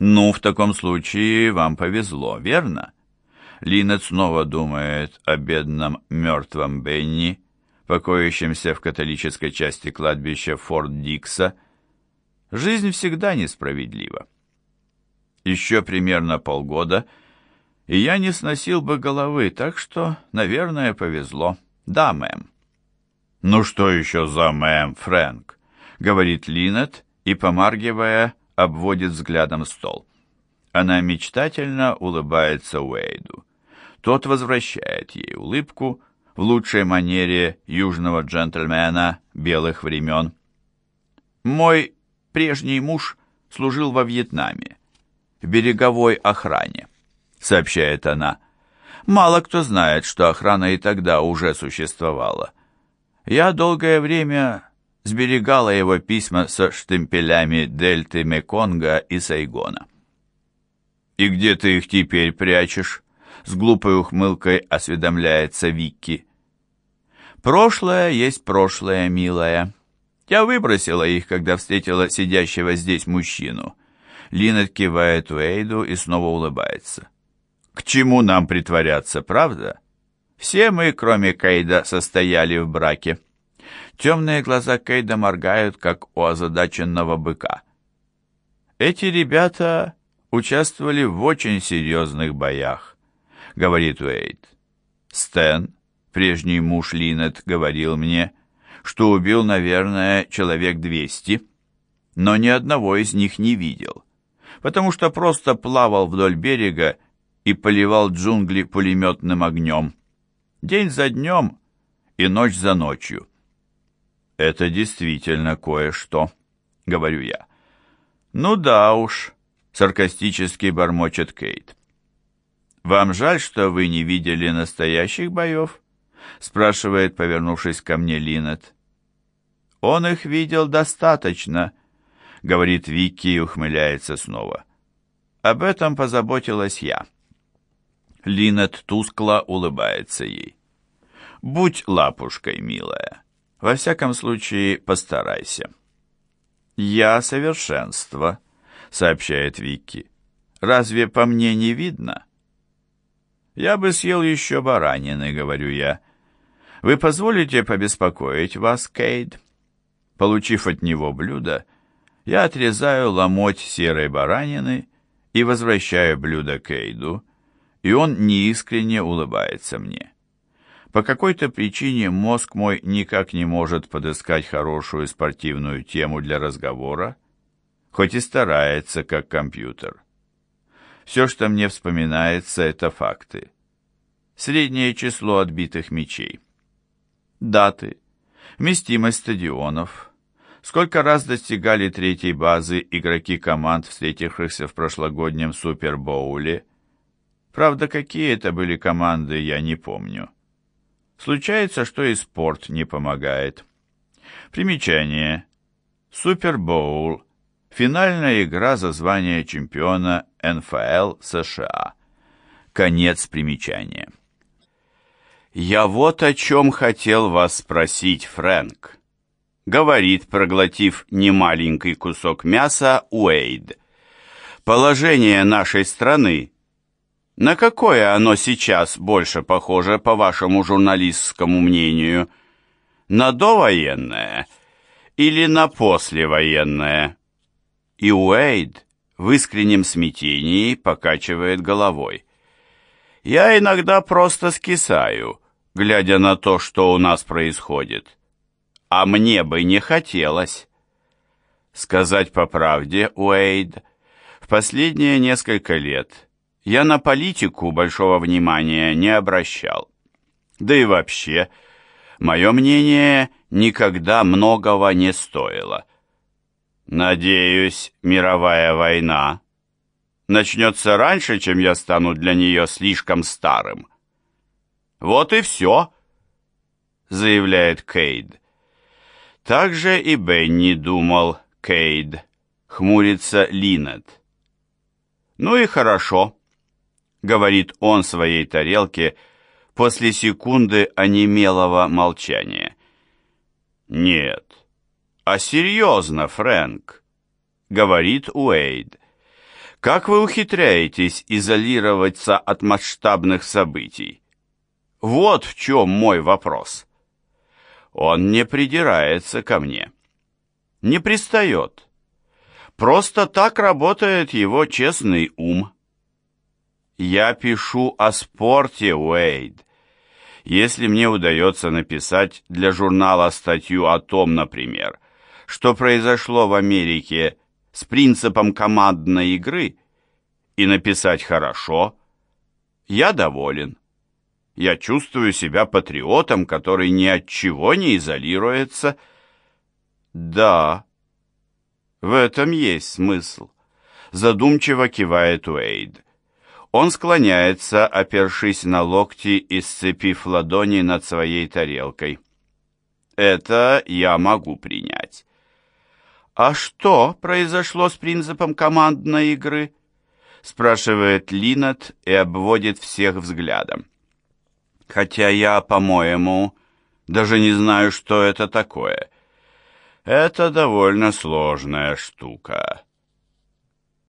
«Ну, в таком случае вам повезло, верно?» Линет снова думает о бедном мертвом Бенни, покоящемся в католической части кладбища Форт Дикса. Жизнь всегда несправедлива. Еще примерно полгода, и я не сносил бы головы, так что, наверное, повезло. Да, мэм. «Ну что еще за мэм, Фрэнк?» — говорит Линет и, помаргивая, обводит взглядом стол. Она мечтательно улыбается Уэйду. Тот возвращает ей улыбку в лучшей манере южного джентльмена белых времен. «Мой прежний муж служил во Вьетнаме, в береговой охране», — сообщает она. «Мало кто знает, что охрана и тогда уже существовала. Я долгое время сберегала его письма со штемпелями Дельты Меконга и Сайгона. «И где ты их теперь прячешь?» С глупой ухмылкой осведомляется Викки. «Прошлое есть прошлое, милая. Я выбросила их, когда встретила сидящего здесь мужчину». Линет кивает Уэйду и снова улыбается. «К чему нам притворяться, правда? Все мы, кроме Кейда, состояли в браке». Темные глаза Кейда моргают, как у озадаченного быка. Эти ребята участвовали в очень серьезных боях, говорит Уэйд. Стэн, прежний муж Линет, говорил мне, что убил, наверное, человек двести, но ни одного из них не видел, потому что просто плавал вдоль берега и поливал джунгли пулеметным огнем. День за днем и ночь за ночью. «Это действительно кое-что», — говорю я. «Ну да уж», — саркастически бормочет Кейт. «Вам жаль, что вы не видели настоящих боев?» — спрашивает, повернувшись ко мне Линет. «Он их видел достаточно», — говорит Вики и ухмыляется снова. «Об этом позаботилась я». Линет тускло улыбается ей. «Будь лапушкой, милая. Во всяком случае, постарайся. «Я совершенство», — сообщает Вики. «Разве по мне не видно?» «Я бы съел еще баранины», — говорю я. «Вы позволите побеспокоить вас, Кейд?» Получив от него блюдо, я отрезаю ломоть серой баранины и возвращаю блюдо Кейду, и он неискренне улыбается мне. По какой-то причине мозг мой никак не может подыскать хорошую спортивную тему для разговора, хоть и старается, как компьютер. Все, что мне вспоминается, это факты. Среднее число отбитых мячей. Даты. Вместимость стадионов. Сколько раз достигали третьей базы игроки команд, встретившихся в прошлогоднем Супербоуле. Правда, какие это были команды, я не помню. Случается, что и спорт не помогает. Примечание. Супербоул. Финальная игра за звание чемпиона НФЛ США. Конец примечания. «Я вот о чем хотел вас спросить, Фрэнк», — говорит, проглотив немаленький кусок мяса, Уэйд. «Положение нашей страны на какое оно сейчас больше похоже, по вашему журналистскому мнению? На довоенное или на послевоенное? И Уэйд в искреннем смятении покачивает головой. Я иногда просто скисаю, глядя на то, что у нас происходит. А мне бы не хотелось. Сказать по правде, Уэйд, в последние несколько лет я на политику большого внимания не обращал. Да и вообще, мое мнение никогда многого не стоило. Надеюсь, мировая война начнется раньше, чем я стану для нее слишком старым. Вот и все, заявляет Кейд. Так же и Бенни думал, Кейд, хмурится Линет. Ну и хорошо. — говорит он своей тарелке после секунды онемелого молчания. «Нет, а серьезно, Фрэнк», — говорит Уэйд. Как вы ухитряетесь изолироваться от масштабных событий? Вот в чем мой вопрос. Он не придирается ко мне. Не пристает. Просто так работает его честный ум. Я пишу о спорте, Уэйд. Если мне удается написать для журнала статью о том, например, что произошло в Америке с принципом командной игры, и написать хорошо, я доволен. Я чувствую себя патриотом, который ни от чего не изолируется. Да, в этом есть смысл. Задумчиво кивает Уэйд. Он склоняется, опершись на локти и сцепив ладони над своей тарелкой. Это я могу принять. А что произошло с принципом командной игры? Спрашивает Линат и обводит всех взглядом. Хотя я, по-моему, даже не знаю, что это такое. Это довольно сложная штука.